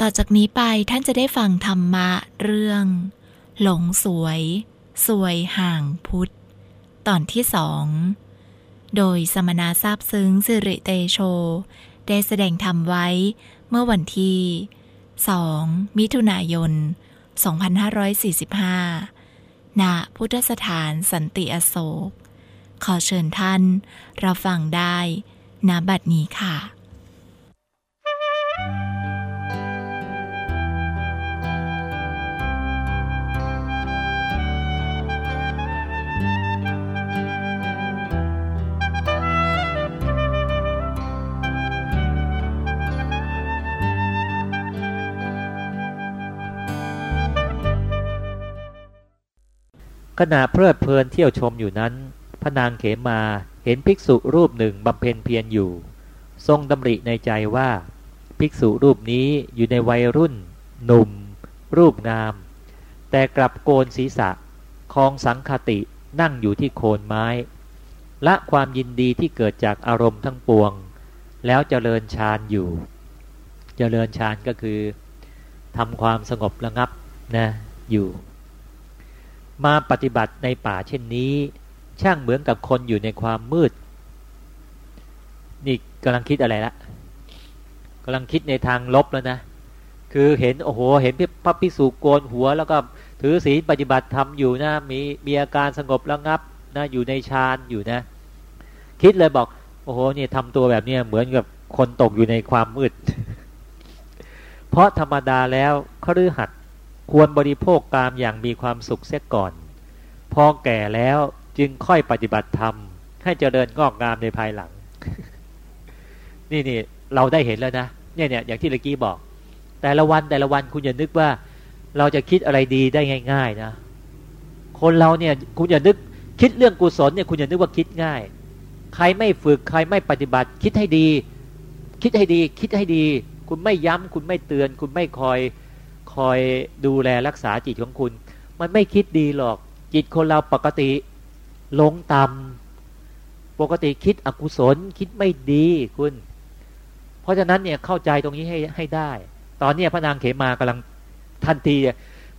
ต่อจากนี้ไปท่านจะได้ฟังธรรมะเรื่อง หลงสวย สวยห่างพุทธ ตอนที่สอง โดยสมณะทราบซึ้งสิริเตโช ได้แสดงธรรมไว้เมื่อวันที่ 2 มิถุนายน 2545 ณ พุทธสถานสันติอโศก ขอเชิญท่านรับฟังได้ณบัดนี้ค่ะ ขณะเพลิดเพลินเที่ยวชมอยู่นั้น พระนางเขมาเห็นภิกษุรูปหนึ่งบำเพ็ญเพียรอยู่ ทรงดำริในใจว่า ภิกษุรูปนี้อยู่ในวัยรุ่น หนุ่ม รูปงาม แต่กลับโกนศีรษะคองสังคตินั่งอยู่ที่โคนไม้ ละความยินดีที่เกิดจากอารมณ์ทั้งปวง แล้วเจริญฌานอยู่ เจริญฌานก็คือทำความสงบระงับนะอยู่ มาปฏิบัติในป่าเช่นนี้ ช่างเหมือนกับคนอยู่ในความมืด นี่กำลังคิดอะไรละกำลังคิดในทางลบแล้วนะ คือเห็นโอ้โหเห็นพระพิสุโกนหัว แล้วก็ถือศีลปฏิบัติธรรมอยู่นะมีมีอาการสงบระงับนะอยู่ในฌานอยู่นะ คิดเลยบอก โอ้โหเนี่ยทำตัวแบบนี้เหมือนกับคนตกอยู่ในความมืด เพราะธรรมดาแล้วคฤหัส ควรบริโภคกามอย่างมีความสุขเสียก่อน พอแก่แล้วจึงค่อยปฏิบัติธรรม ให้เจริญงอกงามในภายหลัง นี่นี่เราได้เห็นแล้วนะเนี่ยเนี่ยอย่างที่เมื่อกี้บอก แต่ละวันแต่ละวันคุณอย่านึกว่า เราจะคิดอะไรดีได้ง่าย ๆ นะ คนเราเนี่ยคุณอย่านึกคิดเรื่องกุศลเนี่ยคุณอย่านึกว่าคิดง่าย ใครไม่ฝึกใครไม่ปฏิบัติ คิดให้ดี คิดให้ดี คิดให้ดี คุณไม่ย้ำคุณไม่เตือน คุณไม่คอย คอยดูแลรักษาจิตของคุณ มันไม่คิดดีหรอก จิตคนเราปกติลงต่ำปกติคิดอกุศลคิดไม่ดีคุณ เพราะฉะนั้นเนี่ยเข้าใจตรงนี้ให้ให้ได้ ตอนนี้พระนางเขมากำลังทันที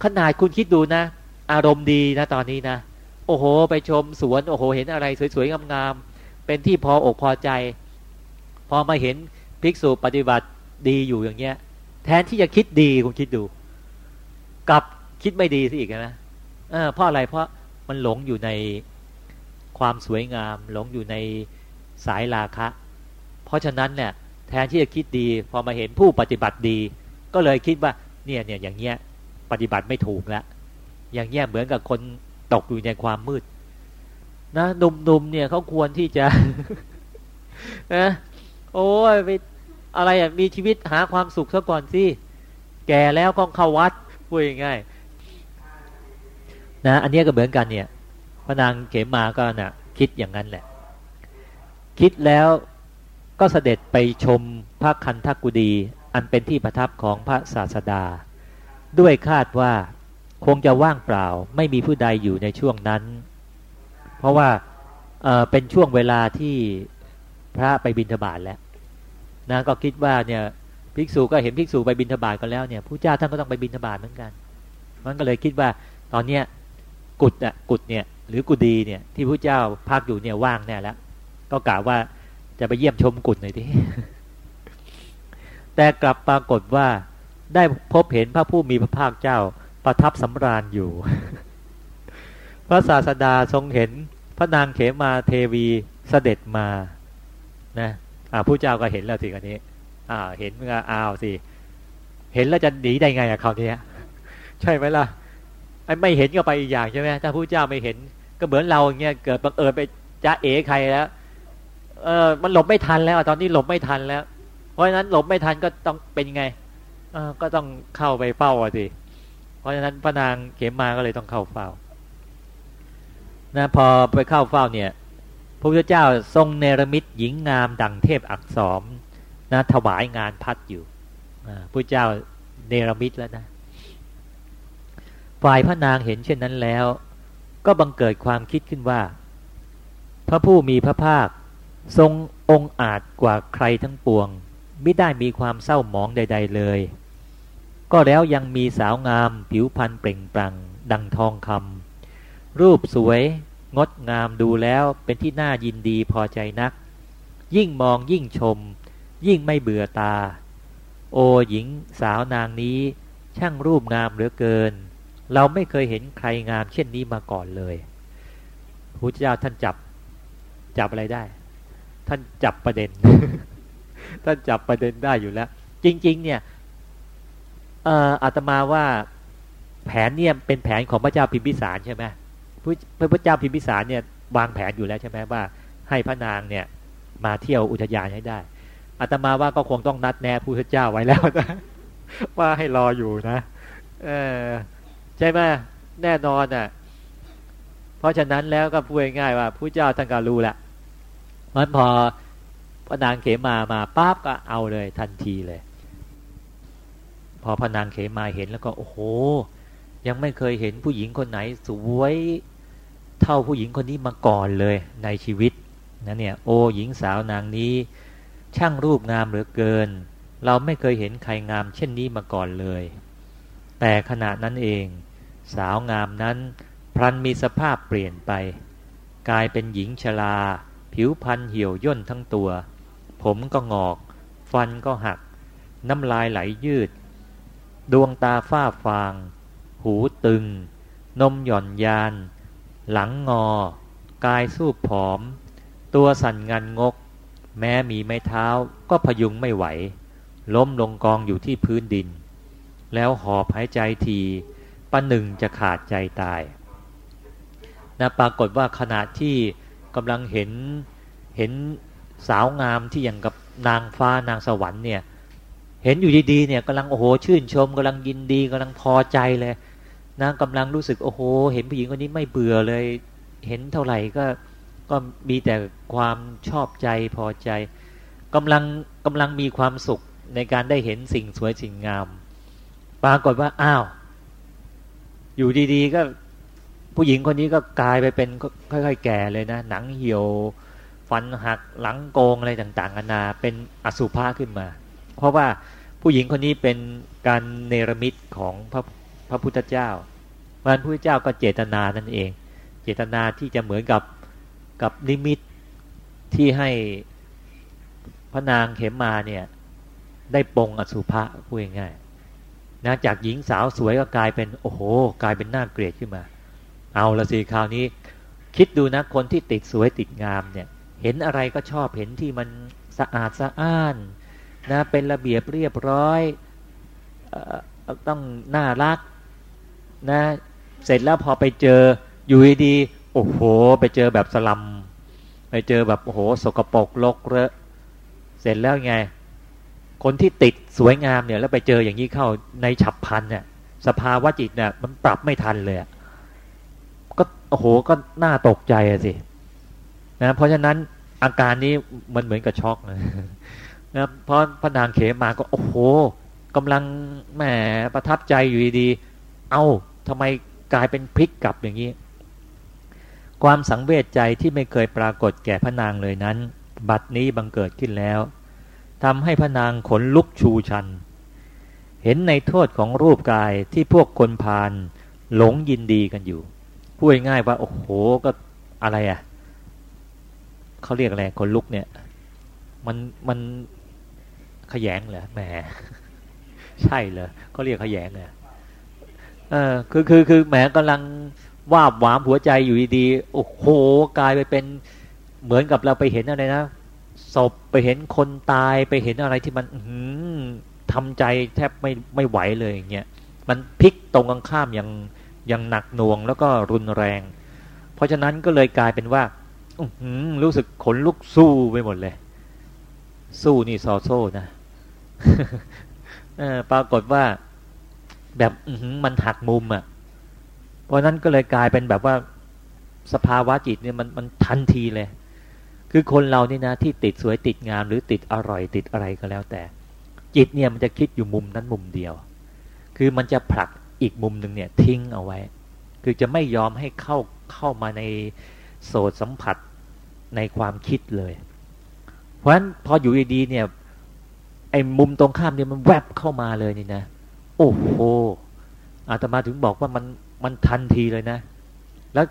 ขนาดคุณคิดดูนะ อารมณ์ดีนะตอนนี้นะ โอ้โห ไปชมสวนโอ้โห เห็นอะไรสวยๆงามๆเป็นที่พออกพอใจ พอมาเห็นภิกษุปฏิบัติดีอยู่อย่างเงี้ย แทนที่จะคิดดีคุณคิดดู กลับคิดไม่ดีสิอีกนะเออเพราะอะไรเพราะมันหลงอยู่ในความสวยงาม หลงอยู่ในสายราคะ เพราะฉะนั้นเนี่ยแทนที่จะคิดดี พอมาเห็นผู้ปฏิบัติดี ก็เลยคิดว่าเนี่ยเนี่ยอย่างเงี้ยปฏิบัติไม่ถูกแล้วอย่างเงี้ยเหมือนกับคนตกอยู่ในความมืด นะหนุ่มๆเนี่ยเขาควรที่จะนะโอ้ยไปอะไรอะมีชีวิตหาความสุขซะก่อนสิแก่แล้วก็เข้าวัด พูดง่ายนะอันนี้ก็เหมือนกันเนี่ยพระนางเขมมาก็นะ่ะคิดอย่างนั้นแหละ คิดแล้วก็เสด็จไปชมพระคันธกุดีอันเป็นที่ประทับของพระศาสดา ด้วยคาดว่าคงจะว่างเปล่าไม่มีผู้ใดอยู่ในช่วงนั้น เพราะว่าเเป็นช่วงเวลาที่พระไปบิณฑบาตแล้วนะก็คิดว่าเนี่ย ภิกษุก็เห็นภิกษุไปบินทบาทกันแล้วเนี่ยผู้เจ้าท่านก็ต้องไปบินทบาทเหมือนกัน มันก็เลยคิดว่าตอนเนี้ยกุดอะกุดเนี่ยหรือกุดีเนี่ยที่ผู้เจ้าพักอยู่เนี่ยว่างแน่แล้วก็กล่าวว่าจะไปเยี่ยมชมกุดหน่อยทีแต่กลับปรากฏว่าได้พบเห็นพระผู้มีพระภาคเจ้าประทับสำราญอยู่ พระศาสดาทรงเห็นพระนางเขมาเทวีเสด็จมานะอ่าผู้เจ้าก็เห็นแล้วสิกันนี้ อ่าเห็นก็อ้าวสิเห็นแล้วจะหนีได้ไงอะคราวนี้ใช่ไหมล่ะไอ้ไม่เห็นก็ไปอีกอย่างใช่ไหมถ้าผู้เจ้าไม่เห็นก็เหมือนเราอย่างเงี้ยเกิดบังเอิญไปจ้าเอ๋ใครแล้วเออมันหลบไม่ทันแล้วตอนนี้หลบไม่ทันแล้ว เพราะฉะนั้นหลบไม่ทันก็ต้องเป็นไงเออก็ต้องเข้าไปเฝ้าสิเพราะฉะนั้นพระนางเขมมาก็เลยต้องเข้าเฝ้านะพอไปเข้าเฝ้าเนี่ยพระพุทธเจ้าทรงเนรมิตหญิงงามดังเทพอักษร นะถวายงานพัดอยู่พระเจ้าเนรมิตแล้วนะ ฝ่ายพระนางเห็นเช่นนั้นแล้ว ก็บังเกิดความคิดขึ้นว่า พระผู้มีพระภาค ทรงองค์อาจกว่าใครทั้งปวง ไม่ได้มีความเศร้าหมองใด ๆเลย ก็แล้วยังมีสาวงามผิวพรรณเปล่งปลั่งดังทองคำรูปสวย งดงามดูแล้วเป็นที่น่ายินดีพอใจนัก ยิ่งมองยิ่งชม ยิ่งไม่เบื่อตา โอหญิงสาวนางนี้ ช่างรูปงามเหลือเกิน เราไม่เคยเห็นใครงามเช่นนี้มาก่อนเลยพระเจ้าท่านจับจับอะไรได้ ท่านจับประเด็น ท่านจับประเด็นได้อยู่แล้ว จริง ๆ เนี่ยอาตมาว่าแผนเนี่ยเป็นแผนของพระเจ้าพิมพิสารใช่ไหมพระพุทธเจ้าพิมพิสารเนี่ยวางแผนอยู่แล้วใช่ไหมว่า ให้พระนางเนี่ยมาเที่ยวอุทยานให้ได้ อาตมาว่าก็คงต้องนัดแนะพระพุทธเจ้าไว้แล้วนะว่าให้รออยู่นะเออใช่ไหมแน่นอนอะ เพราะฉะนั้นแล้วก็พูดง่ายว่าพระเจ้าท่านก็รู้แหละมันพอพระนางเขมามาปั๊บก็เอาเลยทันทีเลย พอพระนางเขมาเห็นแล้วก็โอ้โห ยังไม่เคยเห็นผู้หญิงคนไหนสวยเท่าผู้หญิงคนนี้มาก่อนเลยในชีวิตนะเนี่ย โอ้หญิงสาวนางนี้ ช่างรูปงามเหลือเกิน เราไม่เคยเห็นใครงามเช่นนี้มาก่อนเลย แต่ขณะนั้นเอง สาวงามนั้น พลันมีสภาพเปลี่ยนไป กลายเป็นหญิงชรา ผิวพรรณเหี่ยวย่นทั้งตัว ผมก็งอก ฟันก็หัก น้ำลายไหลยืด ดวงตาฝ้าฟาง หูตึง นมหย่อนยาน หลังงอ กายสู้ผอม ตัวสั่นงันงก แม้มีไม้เท้าก็พยุงไม่ไหว ล้มลงกองอยู่ที่พื้นดิน แล้วหอบหายใจทีประหนึ่งจะขาดใจตายนะปรากฏว่าขณะที่กำลังเห็นเห็นสาวงามที่อย่างกับนางฟ้านางสวรรค์เนี่ยเห็นอยู่ดีๆเนี่ยกำลังโอ้โหชื่นชมกำลังยินดีกำลังพอใจเลยนางกำลังรู้สึกโอ้โห เห็นผู้หญิงคนนี้ไม่เบื่อเลย เห็นเท่าไหร่ก็ ก็มีแต่ความชอบใจพอใจกำลังกำลังมีความสุขในการได้เห็นสิ่งสวยสิ่งงาม ปรากฏว่าอ้าว อยู่ดีๆก็ผู้หญิงคนนี้ก็กลายไปเป็นค่อยๆแก่เลยนะ หนังเหี่ยว ฟันหักหลังโกงอะไรต่างๆนานาเป็นอสุภะขึ้นมา เพราะว่าผู้หญิงคนนี้เป็นการเนรมิตของพระพระพุทธเจ้ามันพระพุทธเจ้าก็เจตนานั่นเอง เจตนาที่จะเหมือนกับ กับนิมิตที่ให้พระนางเขมมาเนี่ย ได้ปงอสุภะพูดง่ายๆนะจากหญิงสาวสวยก็กลายเป็นโอ้โห กลายเป็นน่าเกลียดขึ้นมา เอาละสิคราวนี้ คิดดูนะคนที่ติดสวยติดงามเนี่ย เห็นอะไรก็ชอบเห็นที่มันสะอาดสะอ้านนะเป็นระเบียบเรียบร้อยต้องน่ารักนะ เสร็จแล้วพอไปเจออยู่ดี โอ้โห ไปเจอแบบสลัม ไปเจอแบบโอ้โหสกปรกลกเระเสร็จแล้วไง คนที่ติดสวยงามเนี่ย แล้วไปเจออย่างนี้เข้าในฉับพันเนี่ย สภาวะจิตเนี่ยมันปรับไม่ทันเลยก็โอ้โหก็น่าตกใจอะสินะเพราะฉะนั้นอาการนี้มันเหมือนกับช็อกนะนะเพราะพระนางเขมาก็โอ้โหกำลังแหมประทับใจอยู่ดีๆเอาทำไมกลายเป็นพลิกกลับอย่างนี้ ความสังเวชใจที่ไม่เคยปรากฏแก่พระนางเลยนั้น บัดนี้บังเกิดขึ้นแล้วทำให้พระนางขนลุกชูชัน เห็นในโทษของรูปกายที่พวกคนพาลหลงยินดีกันอยู่พูดง่ายว่า โอ้โหก็อะไรอะ่ะเขาเรียกอะไรคนลุกเนี่ย มันมันขยงเหรอแหมใช่เหรอเขาเรียกขยงเหรอเออคือคือคือแหมกำลัง วาบหวามหัวใจอยู่ดีๆโอ้โหกลายไปเป็นเหมือนกับเราไปเห็นอะไรนะศพไปเห็นคนตายไปเห็นอะไรที่มันทำใจแทบไม่ไม่ไหวเลยอย่างเงี้ยมันพลิกตรงกันข้ามอย่างอย่างหนักหน่วงแล้วก็รุนแรง เพราะฉะนั้นก็เลยกลายเป็นว่ารู้สึกขนลุกสู้ไปหมดเลย สู้นี่ซอโซ่นะปรากฏว่า แบบมันหักมุมอะ่ะ เพราะนั้นก็เลยกลายเป็นแบบว่าสภาวะจิตเนี่ยมันมันทันทีเลย คือคนเรานี่นะที่ติดสวยติดงามหรือติดอร่อยติดอะไรก็แล้วแต่ จิตเนี่ยมันจะคิดอยู่มุมนั้นมุมเดียว คือมันจะผลักอีกมุมหนึ่งเนี่ยทิ้งเอาไว้ คือจะไม่ยอมให้เข้าเข้ามาในโสดสัมผัสในความคิดเลย เพราะฉะนั้นพออยู่ดีๆเนี่ยไอ้มุมตรงข้ามเนี่ยมันแวบเข้ามาเลยนี่นะ โอ้โหอาตมาถึงบอกว่ามัน มันทันทีเลยนะ แล้ว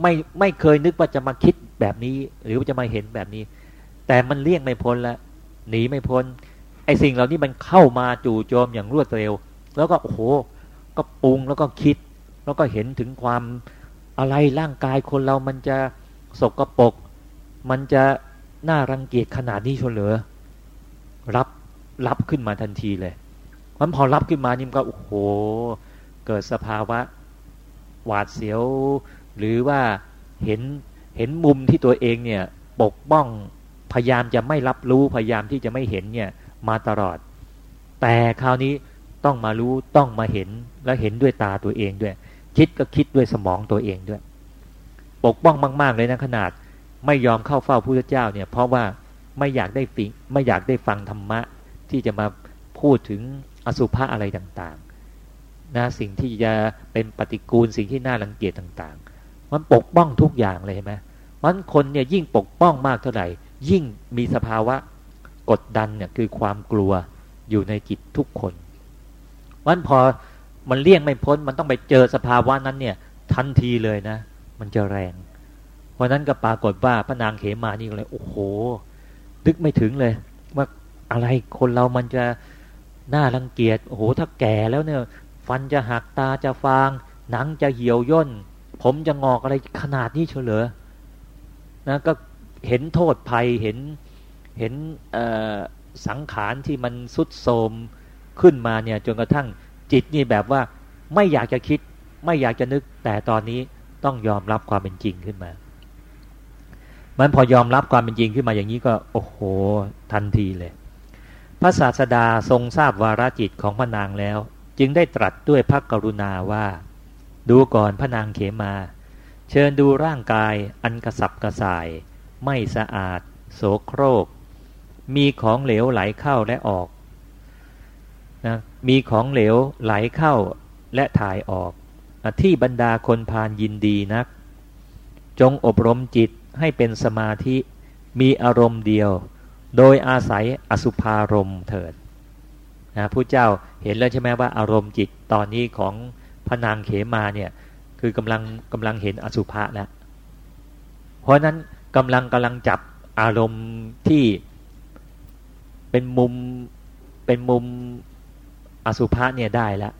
ไม่ไม่เคยนึกว่าจะมาคิดแบบนี้ หรือว่าจะมาเห็นแบบนี้ แต่มันเลี่ยงไม่พ้นละหนีไม่พ้นไอ้สิ่งเหล่านี้มันเข้ามาจู่โจมอย่างรวดเร็ว แล้วก็โอ้โห ก็ปรุงแล้วก็คิด แล้วก็เห็นถึงความอะไรร่างกายคนเรามันจะสกรปรกมันจะน่ารังเกียจขนาดนี้ชนเหรอรับรับขึ้นมาทันทีเลยมันพอรับขึ้นมานี่มันก็โอ้โห เกิดสภาวะ หวาดเสียว หรือว่าเห็นเห็นมุมที่ตัวเองเนี่ยปกป้องพยายามจะไม่รับรู้พยายามที่จะไม่เห็นเนี่ยมาตลอด แต่คราวนี้ต้องมารู้ต้องมาเห็นและเห็นด้วยตาตัวเองด้วย คิดก็คิดด้วยสมองตัวเองด้วย ปกป้องมาก ๆเลยนะขนาดไม่ยอมเข้าเฝ้าพระเจ้าเนี่ยเพราะว่าไม่อยากได้ฟิงไม่อยากได้ฟังธรรมะที่จะมาพูดถึงอสุภะอะไรต่างๆ นะสิ่งที่จะเป็นปฏิกูลสิ่งที่น่ารังเกียจต่างๆ มันปกป้องทุกอย่างเลยใช่ไหมมันคนเนี่ยยิ่งปกป้องมากเท่าไหร่ ยิ่งมีสภาวะกดดันเนี่ยคือความกลัวอยู่ในจิตทุกคนวันพอมันเลี่ยงไม่พ้นมันต้องไปเจอสภาวะนั้นเนี่ยทันทีเลยนะ มันจะแรง เพราะนั้นก็ปรากฏว่าพระนางเขมานี่เลย โอ้โหนึกไม่ถึงเลย ว่าอะไรคนเรามันจะน่ารังเกียจโอ้โหถ้าแก่แล้วเนี่ย ฟันจะหักตาจะฟาง หนังจะเหี่ยวย่น ผมจะงอกอะไรขนาดนี้เฉลอนะก็เห็นโทษภัยเห็นเห็นสังขารที่มันสุดโทมขึ้นมาเนี่ยจนกระทั่งจิตนี่แบบว่าไม่อยากจะคิด ไม่อยากจะนึกแต่ตอนนี้ต้องยอมรับความเป็นจริงขึ้นมา มันพอยอมรับความเป็นจริงขึ้นมาอย่างนี้ก็โอ้โหทันทีเลย พระศาสดาทรงทราบวาระจิตของพระนางแล้ว จึงได้ตรัสด้วยพระกรุณาว่า ดูก่อนพระนางเขมา เชิญดูร่างกายอันกระสับกระส่าย ไม่สะอาด โสโครก มีของเหลวไหลเข้าและออกนะมีของเหลวไหลเข้าและถ่ายออกที่บรรดาคนพานยินดีนัก จงอบรมจิตให้เป็นสมาธิมีอารมณ์เดียว โดยอาศัยอสุภารมเถิด นะผู้เจ้าเห็นแล้วใช่ไหมว่าอารมณ์จิตตอนนี้ของพระนางเขมาเนี่ยคือกำลังกำลังเห็นอสุภะแล้วเพราะนั้นกำลังกำลังจับอารมณ์ที่เป็นมุมเป็นมุมอสุภะเนี่ยได้แล้ว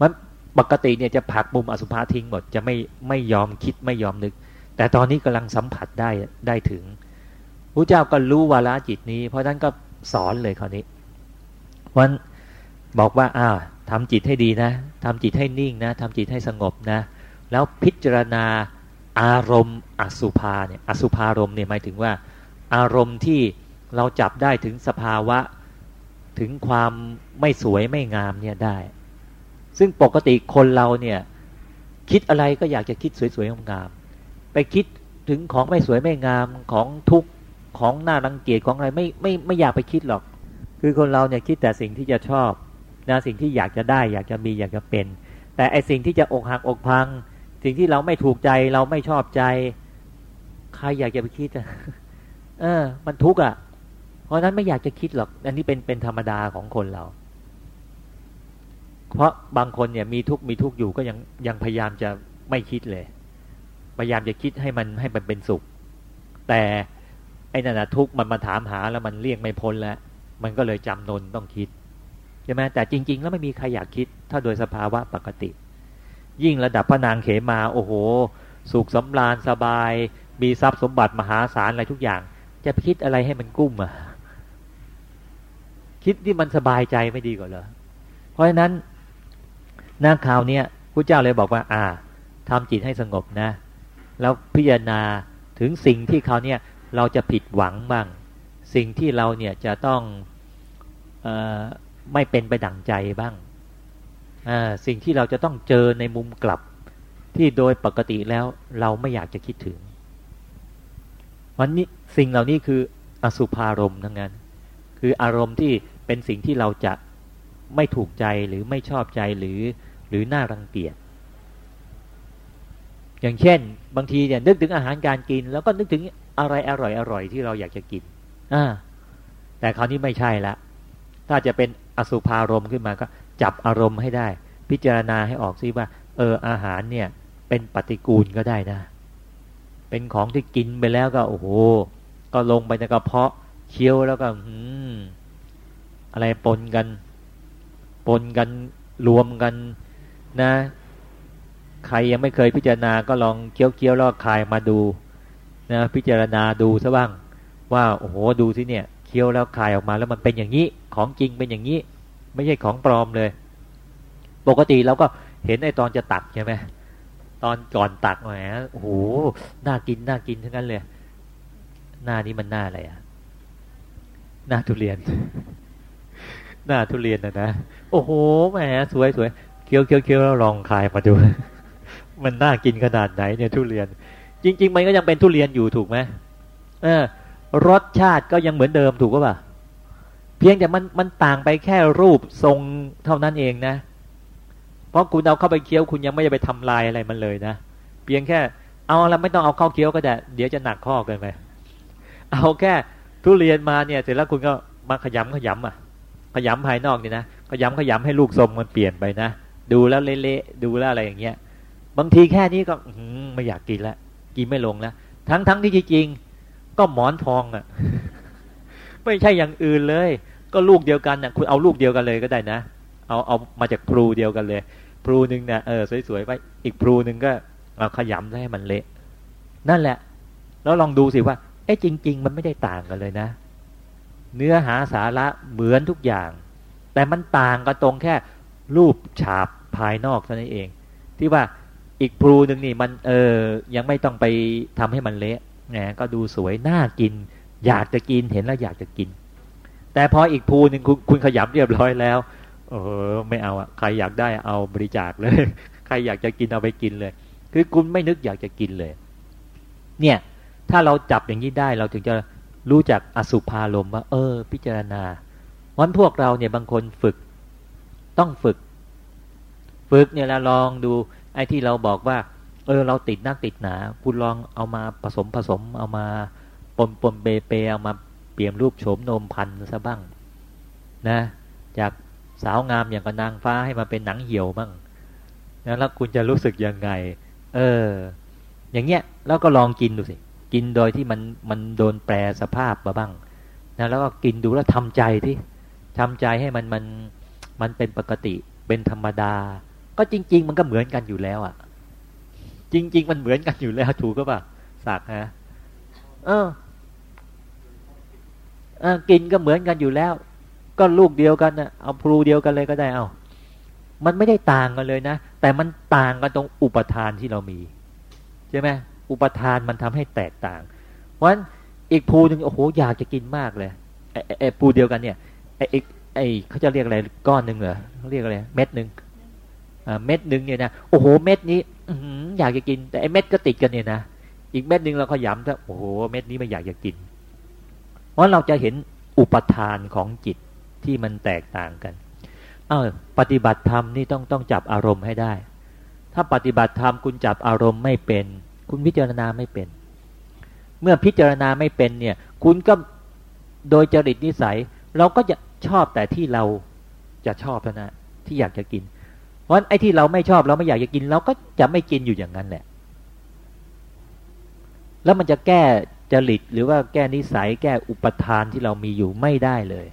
มันปกติเนี่ยจะผักมุมอสุภะทิ้งหมดจะไม่ไม่ยอมคิดไม่ยอมนึก แต่ตอนนี้กำลังสัมผัสได้ได้ถึงพระเจ้าก็รู้วาระจิตนี้ เพราะนั้นก็สอนเลยคราวนี้วัน บอกว่าอ่าวทำจิตให้ดีนะทำจิตให้นิ่งนะทำจิตให้สงบนะ แล้วพิจารณาอารมณ์อสุภาเนี่ยอสุภารมเนี่ยหมายถึงว่า อารมณ์ที่เราจับได้ถึงสภาวะถึงความไม่สวยไม่งามเนี่ยได้ ซึ่งปกติคนเราเนี่ยคิดอะไรก็อยากจะคิดสวยๆงามๆไปคิดถึงของไม่สวยไม่งามของทุกของน่ารังเกียจของอะไรไม่ไม่ไม่อยากไปคิดหรอก คือคนเราเนี่ยคิดแต่สิ่งที่จะชอบ นะสิ่งที่อยากจะได้อยากจะมีอยากจะเป็น แต่ไอสิ่งที่จะอกหักอกพัง สิ่งที่เราไม่ถูกใจเราไม่ชอบใจ ใครอยากจะไปคิดอะเออ มันทุกข์อะ เพราะนั้นไม่อยากจะคิดหรอกอันนี้เป็นเป็นธรรมดาของคนเรา เพราะบางคนเนี่ยมีทุกข์มีทุกข์อยู่ก็ยังยังพยายามจะไม่คิดเลย พยายามจะคิดให้มันให้มันเป็นสุข แต่ไอ้นั่นทุกข์มันมาถามหาแล้วมันเลี่ยงไม่พ้นแล้ว มันก็เลยจำนนต้องคิด ช่ไหมแต่จริง ๆ แล้วไม่มีใครอยากคิด ถ้าโดยสภาวะปกติ ยิ่งระดับพระนางเขมาโอ้โห สุขสำราญสบาย มีทรัพย์สมบัติมหาศาลอะไรทุกอย่าง จะไปคิดอะไรให้มันกุ้มอะคิดที่มันสบายใจไม่ดีกว่าเหรอเพราะฉะนั้นหน้าข่าวเนี้ยพระเจ้าเลยบอกว่า อ่าทำจิตให้สงบนะ แล้วพิจารณาถึงสิ่งที่เขาเนี่ยเราจะผิดหวังบ้าง สิ่งที่เราเนี่ยจะต้องอ ไม่เป็นไปดั่งใจบ้าง สิ่งที่เราจะต้องเจอในมุมกลับที่โดยปกติแล้วเราไม่อยากจะคิดถึง วันนี้สิ่งเหล่านี้คืออสุภารมทั้งนั้น คืออารมณ์ที่เป็นสิ่งที่เราจะไม่ถูกใจหรือไม่ชอบใจหรือหรือน่ารังเกียจอย่างเช่น บางทีเนี่ยนึกถึงอาหารการกิน แล้วก็นึกถึงอะไรอร่อยอร่อยที่เราอยากจะกินอ่าแต่คราวนี้ไม่ใช่ละถ้าจะเป็น อสุภารมขึ้นมาก็จับอารมณ์ให้ได้ พิจารณาให้ออกซิว่า เอออาหารเนี่ยเป็นปฏิกูลก็ได้นะ เป็นของที่กินไปแล้วก็โอ้โห ก็ลงไปในกระเพาะเคี้ยวแล้วก็อืมอะไรปนกัน ปนกันรวมกันนะ ใครยังไม่เคยพิจารณาก็ลองเคี้ยวเคี้ยวแล้วคายมาดูนะพิจารณาดูซะบ้างว่าโอ้โหดูสิเนี่ย เคี้ยวแล้วคายออกมาแล้วมันเป็นอย่างนี้ ของจริงเป็นอย่างนี้ ไม่ใช่ของปลอมเลย ปกติเราก็เห็นไอ้ตอนจะตักใช่ไหมตอนก่อนตักแหมโอ้โหน่ากินน่ากินทั้งนั้นเลย หน้านี้มันหน้าอะไรอะหน้าทุเรียน หน้าทุเรียนนะนะโอ้โหแหมสวยสวยเคี้ยวเคี้ยวเคี้ยวแล้วลองคายมาดู มันน่ากินขนาดไหนเนี่ยทุเรียน จริง ๆ มันก็ยังเป็นทุเรียนอยู่ถูกไหมเออ รสชาติก็ยังเหมือนเดิมถูกป่ะเพียงแต่มันมันต่างไปแค่รูปทรงเท่านั้นเองนะ เพราะคุณเอาเข้าไปเคี้ยวคุณยังไม่ได้ไปทำลายอะไรมันเลยนะเพียงแค่ เอาแล้วไม่ต้องเอาเข้าเคี้ยวก็ได้เดี๋ยวจะหนักข้อเกินไปเอาแค่ทุเรียนมาเนี่ยเสร็จแล้วคุณก็มาขยำขยำอะ ขยำภายนอกนี่นะขยำขยำให้ลูกทรงมันเปลี่ยนไปนะดูแล้วเละๆดูแล้วอะไรอย่างเงี้ย บางทีแค่นี้ก็ไม่อยากกินแล้วกินไม่ลงแล้วทั้งทั้งที่จริง ก็หมอนทองอะ ไม่ใช่อย่างอื่นเลย ก็ลูกเดียวกันน่ะ คุณเอาลูกเดียวกันเลยก็ได้นะ เอาเอามาจากพลูเดียวกันเลยพลูหนึ่งเนี่ยเออสวยๆไปอีกพลูหนึ่งก็เอาขยำให้มันเละ นั่นแหละ แล้วลองดูสิว่าเอ๊ะจริง ๆ มันไม่ได้ต่างกันเลยนะ เนื้อหาสาระเหมือนทุกอย่าง แต่มันต่างกันตรงแค่รูปฉาบภายนอกเท่านั้นเอง ที่ว่าอีกพลูหนึ่งนี่มันเออยังไม่ต้องไปทำให้มันเละ แหมก็ดูสวยน่ากิน อยากจะกินเห็นแล้วอยากจะกิน แต่พออีกภูหนึ่งคุณคุณขยำเรียบร้อยแล้วเออไม่เอาอะใครอยากได้เอาบริจาคเลย ใครอยากจะกินเอาไปกินเลย คือคุณไม่นึกอยากจะกินเลย เนี่ย ถ้าเราจับอย่างนี้ได้เราถึงจะรู้จักอสุภารมว่า เออ พิจารณาวันพวกเราเนี่ยบางคนฝึก ต้องฝึก ฝึกเนี่ยเราลองดูไอ้ที่เราบอกว่า เออเราติดนักติดหนา คุณลองเอามาผสมผสม เอามาปนปนเปเปเอามาเปลี่ยนรูปโฉมโนมพันซะบ้างนะ จากสาวงามอย่างกับนางฟ้าให้มาเป็นหนังเหี่ยวบ้างนะแล้วคุณจะรู้สึกยังไง เออ อย่างเงี้ยแล้วก็ลองกินดูสิ กินโดยที่มันมันโดนแปรสภาพมาบ้างนะแล้วก็กินดูแล้วทำใจที่ทำใจให้มันมันมันเป็นปกติเป็นธรรมดา ก็จริง ๆ มันก็เหมือนกันอยู่แล้วอะ่ะ จริง ๆ มันเหมือนกันอยู่แล้วถูกก็ป่ะสักฮะเออเออกินก็เหมือนกันอยู่แล้ว ก็ลูกเดียวกันนะเอาพลูเดียวกันเลยก็ได้เอามันไม่ได้ต่างกันเลยนะ แต่มันต่างกันตรงอุปทานที่เรามีใช่ไหมอุปทานมันทำให้แตกต่างเพราะฉะนั้นอีกภูหนึ่งโอ้โหอยากจะกินมากเลยไอ้ไอ้ภูเดียวกันเนี่ยไอ้ไอ้เขาจะเรียกอะไรก้อนหนึ่งเหรอเขาเรียกอะไรเม็ดหนึ่ง เม็ดหนึ่งเนี่ยนะโอ้โหเม็ดนี้ออยากจะกิน แต่ไอ้เม็ดก็ติดกันเนี่ยนะอีกเม็ดหนึ่งเราขยำถ้าโอ้โหเม็ดนี้ไม่อยากจะกิน เพราะเราจะเห็นอุปทานของจิตที่มันแตกต่างกันเออปฏิบัติธรรมนี่ต้องต้องจับอารมณ์ให้ได้ ถ้าปฏิบัติธรรมคุณจับอารมณ์ไม่เป็น คุณพิจารณาไม่เป็น เมื่อพิจารณาไม่เป็นเนี่ย คุณก็โดยจริตนิสัย เราก็จะชอบแต่ที่เราจะชอบเท่านะที่อยากจะกิน ราะไอ้ที่เราไม่ชอบเราไม่อยากจะกินเราก็จะไม่กินอยู่อย่างนั้นแหละ แล้วมันจะแก้จริตหรือว่าแก้นิสัยแก้อุปทานที่เรามีอยู่ไม่ได้เลย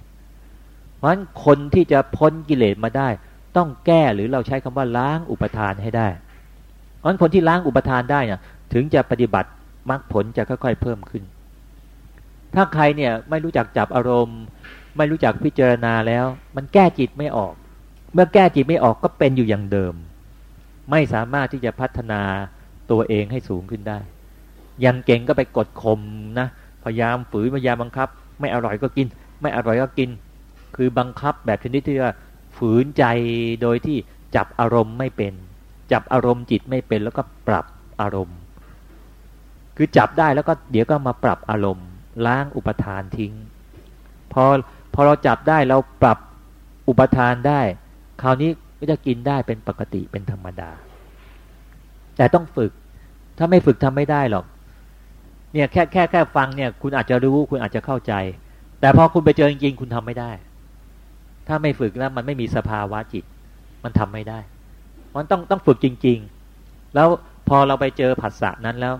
เพราะฉะนั้นคนที่จะพ้นกิเลสมาได้ ต้องแก้หรือเราใช้คำว่าล้างอุปทานให้ได้ เพราะฉะนั้นคนที่ล้างอุปทานได้เนี่ยถึงจะปฏิบัติมรรคผลจะค่อย ๆ เพิ่มขึ้น ถ้าใครเนี่ยไม่รู้จักจับอารมณ์ ไม่รู้จักพิจารณาแล้ว มันแก้จิตไม่ออก มื่อแก้จิตไม่ออกก็เป็นอยู่อย่างเดิม ไม่สามารถที่จะพัฒนาตัวเองให้สูงขึ้นได้ ยังเก่งก็ไปกดข่มนะ พยายามฝืนพยายามบังคับ ไม่อร่อยก็กิน ไม่อร่อยก็กิน คือบังคับแบบชนิดที่ว่าฝืนใจโดยที่จับอารมณ์ไม่เป็น จับอารมณ์จิตไม่เป็นแล้วก็ปรับอารมณ์ คือจับได้แล้วก็เดี๋ยวก็มาปรับอารมณ์ ล้างอุปทานทิ้ง พอพอเราจับได้เราปรับอุปทานได้ คราวนี้ก็จะกินได้เป็นปกติเป็นธรรมดา แต่ต้องฝึก ถ้าไม่ฝึกทำไม่ได้หรอก เนี่ยแค่แค่แค่ฟังเนี่ย คุณอาจจะรู้คุณอาจจะเข้าใจ แต่พอคุณไปเจอจริงๆคุณทำไม่ได้ ถ้าไม่ฝึกแล้วมันไม่มีสภาวะจิต มันทำไม่ได้ มันต้องต้องฝึกจริง ๆ แล้วพอเราไปเจอผัสสะนั้นแล้ว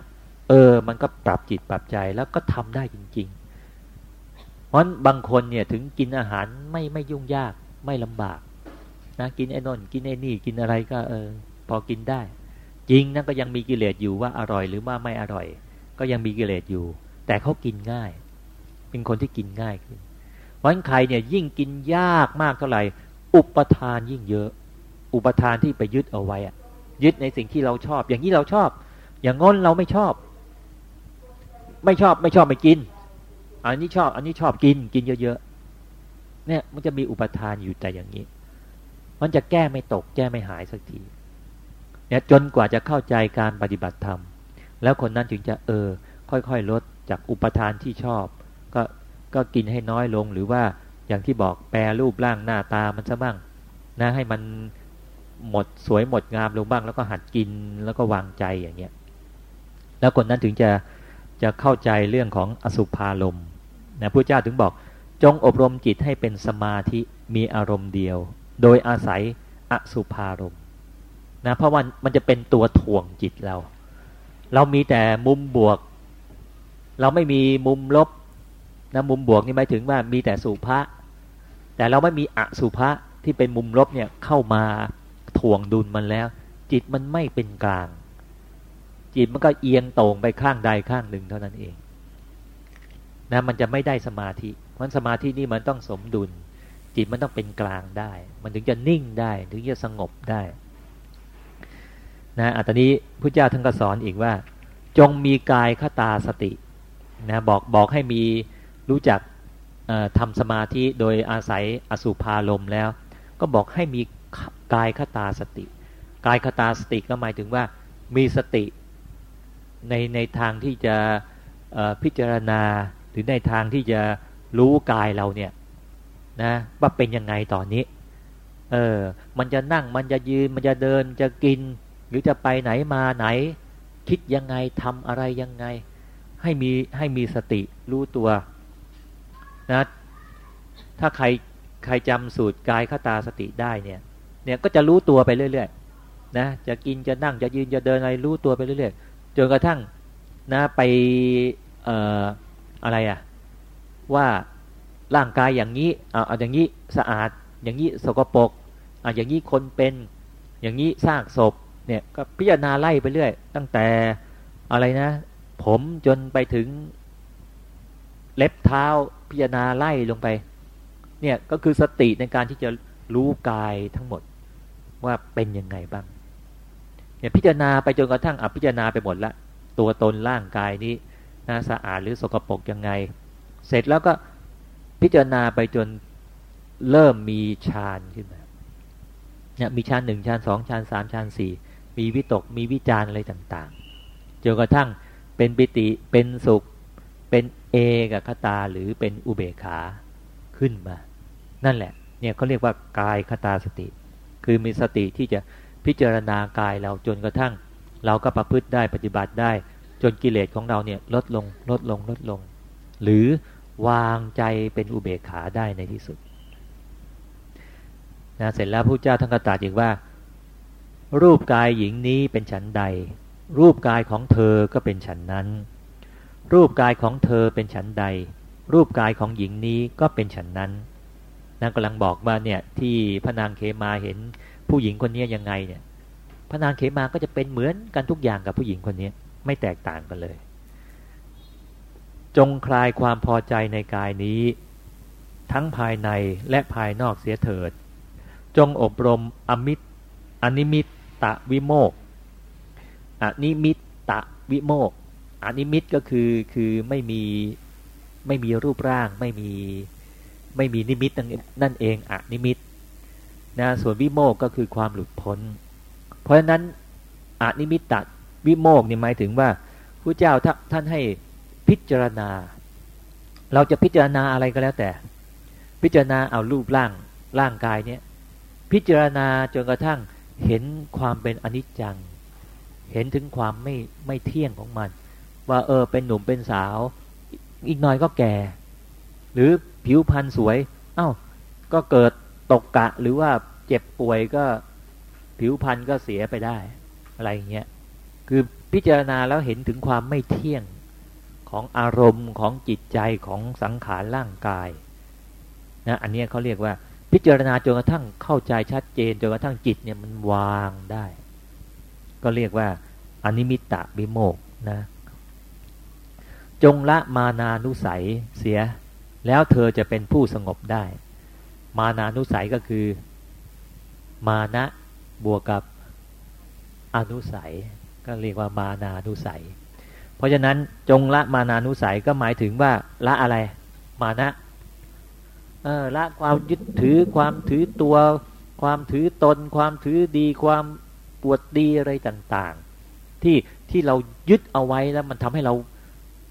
เออ มันก็ปรับจิตปรับใจแล้วก็ทำได้จริง ๆ เพราะบางคนเนี่ยถึงกินอาหารไม่ไม่ยุ่งยากไม่ลำบาก นะกินไอ้นนกินไอ้นี่กินอะไรก็เออ พอกินได้ จริงนะก็ยังมีกิเลสอยู่ว่าอร่อยหรือว่าไม่อร่อย ก็ยังมีกิเลสอยู่ แต่เขากินง่าย เป็นคนที่กินง่ายขึ้นวันใครเนี่ยยิ่งกินยากมากเท่าไหร่ อุปทานยิ่งเยอะ อุปทานที่ไปยึดเอาไว้อะยึดในสิ่งที่เราชอบ อย่างนี้เราชอบ อย่างง้นเราไม่ชอบ ไม่ชอบไม่ชอบไม่กิน อันนี้ชอบ อันนี้ชอบกินกินเยอะๆเนี่ยมันจะมีอุปทานอยู่แต่อย่างนี้ มันจะแก้ไม่ตกแก้ไม่หายสักทีเนี่ยจนกว่าจะเข้าใจการปฏิบัติธรรม แล้วคนนั้นจึงจะเออ ค่อยๆ ลดจากอุปทานที่ชอบ ก็ก็กินให้น้อยลงหรือว่าอย่างที่บอกแปรรูปร่างหน้าตามันซะบ้างนะให้มันหมดสวยหมดงามลงบ้าง แล้วก็หัดกินแล้วก็วางใจอย่างเงี้ยแล้วคนนั้นถึงจะจะเข้าใจเรื่องของอสุภารมนะพระเจ้าถึงบอกจงอบรมจิตให้เป็นสมาธิมีอารมณ์เดียว โดยอาศัยอสุภารมนะเพราะว่ามันจะเป็นตัวถ่วงจิตเรา เรามีแต่มุมบวก เราไม่มีมุมลบนะมุมบวกนี่หมายถึงว่ามีแต่สุภะแต่เราไม่มีอสุภะที่เป็นมุมลบเนี่ยเข้ามาถ่วงดุลมันแล้ว จิตมันไม่เป็นกลาง จิตมันก็เอียงตรงไปข้างใดข้างหนึ่งเท่านั้นเองนะมันจะไม่ได้สมาธิ เพราะสมาธินี่มันต้องสมดุล จิตมันต้องเป็นกลางได้ มันถึงจะนิ่งได้ ถึงจะสงบได้นะอันนี้พระเจ้าท่านก็สอนอีกว่า จงมีกายคตาสตินะบอกบอกให้มีรู้จักทำสมาธิโดยอาศัยอสุภารมแล้ว ก็บอกให้มีกายคตาสติ กายคตาสติก็หมายถึงว่ามีสติในในทางที่จะพิจารณาหรือในทางที่จะรู้กายเราเนี่ย นะว่าเป็นยังไงตอนนี้ เออ มันจะนั่งมันจะยืนมันจะเดินจะกิน หรือจะไปไหนมาไหน คิดยังไงทำอะไรยังไง ให้มีให้มีสติรู้ตัวนะถ้าใครใครจำสูตรกายขตาสติได้เนี่ยเนี่ยก็จะรู้ตัวไปเรื่อยๆนะจะกินจะนั่งจะยืนจะเดินอะไรรู้ตัวไปเรื่อยๆจนกระทั่งนะไปเอ่ออะไรอะว่า ร่างกายอย่างนี้เอาเอาอย่างนี้สะอาด อย่างนี้สกปรกอ่าอย่างนี้คนเป็น อย่างนี้ซากศพเนี่ยก็พิจารณาไล่ไปเรื่อย ตั้งแต่อะไรนะ ผมจนไปถึงเล็บเท้าพิจารณาไล่ลงไป เนี่ยก็คือสติในการที่จะรู้กายทั้งหมดว่าเป็นยังไงบ้างเนี่ยพิจารณาไปจนกระทั่งอภิจารณาไปหมดละตัวตนร่างกายนี้น่าสะอาดหรือสกปรกยังไง เสร็จแล้วก็ พิจารณาไปจนเริ่มมีฌานขึ้นมาเนี่ยมีฌานหนึ่งฌานสองฌานสามฌานสี่มีวิตกมีวิจารอะไรต่างๆจนกระทั่งเป็นปิติเป็นสุข เป็นเอกคตาหรือเป็นอุเบกขาขึ้นมา นั่นแหละเนี่ยเขาเรียกว่ากายคตาสติ คือมีสติที่จะพิจารณากายเราจนกระทั่ง เราก็ประพฤติได้ปฏิบัติได้ จนกิเลสของเราเนี่ยลดลงลดลงลดลง หรือ วางใจเป็นอุเบกขาได้ในที่สุดนะเสร็จแล้วพระเจ้าท่านก็ตรัสอีกว่า รูปกายหญิงนี้เป็นฉันใด รูปกายของเธอก็เป็นฉันนั้น รูปกายของเธอเป็นฉันใด รูปกายของหญิงนี้ก็เป็นฉันนั้นนางกำลังบอกว่าเนี่ยที่พระนางเขมาเห็นผู้หญิงคนนี้ยังไงเนี่ยพระนางเขมาก็จะเป็นเหมือนกันทุกอย่างกับผู้หญิงคนนี้ไม่แตกต่างกันเลย จงคลายความพอใจในกายนี้ ทั้งภายในและภายนอกเสียเถิด จงอบรมอนิมิตอนิมิตตวิโมกข์อนิมิตตวิโมกข์อนิมิตก็คือคือไม่มีไม่มีรูปร่างไม่มีไม่มีนิมิตนั่นเองอนิมิตนะส่วนวิโมกข์ก็คือความหลุดพ้น เพราะฉะนั้นอนิมิตตวิโมกข์นี่หมายถึงว่าพระเจ้าท่านให้ พิจารณา เราจะพิจารณาอะไรก็แล้วแต่ พิจารณาเอารูปร่างร่างกายเนี้ยพิจารณาจนกระทั่งเห็นความเป็นอนิจจัง เห็นถึงความไม่ไม่เที่ยงของมัน ว่าเออเป็นหนุ่มเป็นสาว อีกหน่อยก็แก่ หรือผิวพรรณสวย เอา้า ก็เกิดตกกะหรือว่าเจ็บป่วยก็ผิวพรรณก็เสียไปได้ อะไรเงี้ยคือพิจารณาแล้วเห็นถึงความไม่เที่ยง ของอารมณ์ของจิตใจของสังขารร่างกายนะอันนี้เขาเรียกว่า พิจารณาจนกระทั่งเข้าใจชัดเจนจนกระทั่งจิตเนี่ยมันวางได้ ก็เรียกว่าอนิมิตตวิโมกนะจงละมานานุสัยเสีย แล้วเธอจะเป็นผู้สงบได้ มานานุสัยก็คือ มานะบวกกับอนุสัย ก็เรียกว่ามานานุสัย เพราะฉะนั้นจงละมานานุสัยก็หมายถึงว่าละอะไร มานะเออละความยึดถือความถือตัว ความถือตน ความถือดี ความปวดดีอะไรต่าง ๆ ที่ที่เรายึดเอาไว้แล้วมันทำให้เรา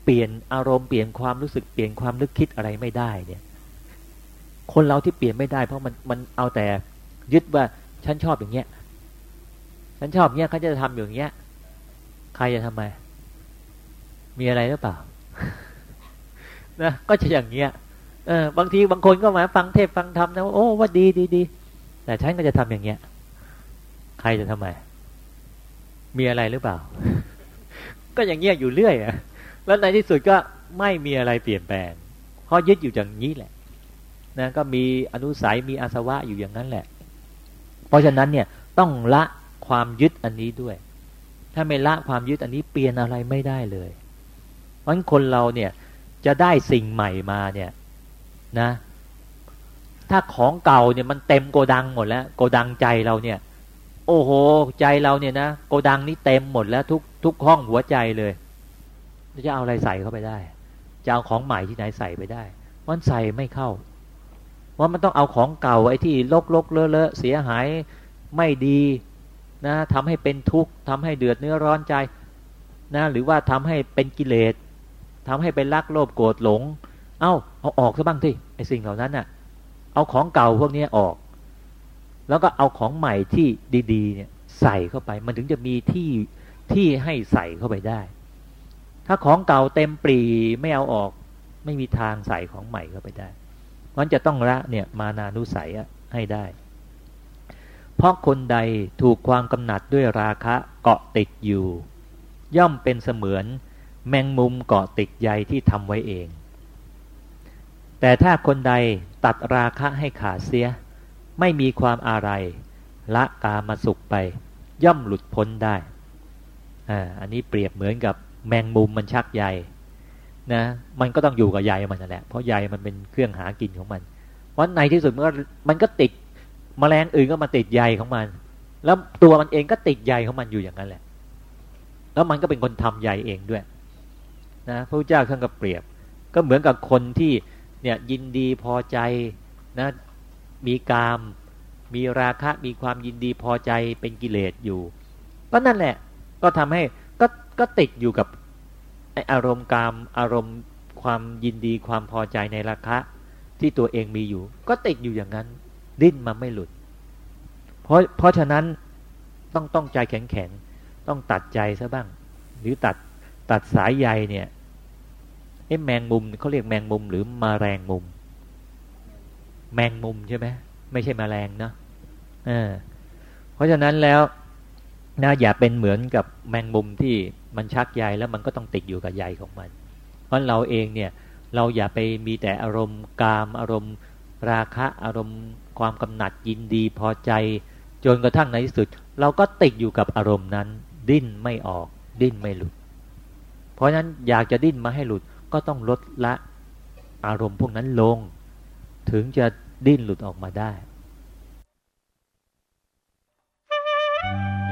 เปลี่ยนอารมณ์เปลี่ยนความรู้สึกเปลี่ยนความนึกคิดอะไรไม่ได้เนี่ย คนเราที่เปลี่ยนไม่ได้ เพราะมันมันเอาแต่ยึดว่าฉันชอบอย่างเงี้ยฉันชอบเงี้ยเขาจะทำอย่างเงี้ย ใครจะทำไม มีอะไรหรือเปล่านะก็จะอย่างเงี้ยเออบางทีบางคนก็มาฟังเทศฟังธรรมนะว่าโอ้ว่าดีดีดีแต่ฉันก็จะทำอย่างเงี้ย ใครจะทำไม มีอะไรหรือเปล่า ก็อย่างเงี้ยอยู่เรื่อยอะแล้วในที่สุดก็ไม่มีอะไรเปลี่ยนแปลงเพราะยึดอยู่อย่างนี้แหละนะก็มีอนุสัยมีอาสวะอยู่อย่างนั้นแหละ เพราะฉะนั้นเนี่ยต้องละความยึดอันนี้ด้วย ถ้าไม่ละความยึดอันนี้เปลี่ยนอะไรไม่ได้เลย ราะฉะนั้นคนเราเนี่ยจะได้สิ่งใหม่มาเนี่ยนะ ถ้าของเก่าเนี่ยมันเต็มโกดังหมดแล้ว โกดังใจเราเนี่ย โอ้โห ใจเราเนี่ยนะโกดังนี้เต็มหมดแล้วทุกทุกห้องหัวใจเลยจะเอาอะไรใส่เข้าไปได้จะเอาของใหม่ที่ไหนใส่ไปได้มันใส่ไม่เข้าว่ามันต้องเอาของเก่าไอ้ที่ลกลกเลอะเลอะเสียหายไม่ดีนะทำให้เป็นทุกข์ทำให้เดือดเนื้อร้อนใจนะหรือว่าทำให้เป็นกิเลส ทำให้เป็นรักโลภโกรธหลง เอา้าเอาออกซะบ้างที่ไอ้สิ่งเหล่านั้นน่ะ เอาของเก่าพวกนี้ออก แล้วก็เอาของใหม่ที่ดีๆ เนี่ยใส่เข้าไป มันถึงจะมีที่ที่ให้ใส่เข้าไปได้ ถ้าของเก่าเต็มปรีไม่เอาออก ไม่มีทางใส่ของใหม่เข้าไปได้มันจะต้องละเนี่ยมานานุสัยให้ได้ เพราะคนใดถูกความกำหนัดด้วยราคะเกาะติดอยู่ ย่อมเป็นเสมือน แมงมุมเกาะติดใยที่ทำไว้เอง แต่ถ้าคนใดตัดราคะให้ขาดเสีย ไม่มีความอะไร ละกามาสุขไป ย่อมหลุดพ้นได้อ่าอันนี้เปรียบเหมือนกับแมงมุมมันชักใยนะมันก็ต้องอยู่กับใยมันนั่นแหละเพราะใยมันเป็นเครื่องหากินของมันเพราะในที่สุดมันก็มันก็ติดมแมลงอื่นก็มาติดใยของมัน แล้วตัวมันเองก็ติดใยของมันอยู่อย่างนั้นแหละ แล้วมันก็เป็นคนทำใยเองด้วย นะพระเจ้าท่านก็เปรียบ ก็เหมือนกับคนที่เนี่ยยินดีพอใจนะมีกาม มีราคะมีความยินดีพอใจเป็นกิเลสอยู่ ก็นั่นแหละก็ทำให้ก็ติดอยู่กับอารมณ์กามอารมณ์ความยินดีความพอใจในราคะที่ตัวเองมีอยู่ ก็ติดอยู่อย่างนั้น ดิ้นมาไม่หลุด เพราะเพราะฉะนั้นต้องต้องใจแข็งแข็งต้องตัดใจซะบ้าง หรือตัดตัดสายใยเนี่ย ไอ้แมงมุมเขาเรียกแมงมุมหรือมาแรงมุม แมงมุมใช่ไหมไม่ใช่มาแมลงเนาะเออเพราะฉะนั้นแล้วนะอย่าเป็นเหมือนกับแมงมุมที่มันชักใยแล้วมันก็ต้องติดอยู่กับใยของมัน เพราะเราเองเนี่ยเราอย่าไปมีแต่อารมณ์กามอารมณ์ราคะอารมณ์ความกำหนัดยินดีพอใจ จนกระทั่งในที่สุด เราก็ติดอยู่กับอารมณ์นั้น ดิ้นไม่ออก ดิ้นไม่หลุด เพราะฉะนั้นอยากจะดิ้นมาให้หลุด ก็ต้องลดละอารมณ์พวกนั้นลง ถึงจะดิ้นหลุดออกมาได้ Thank you.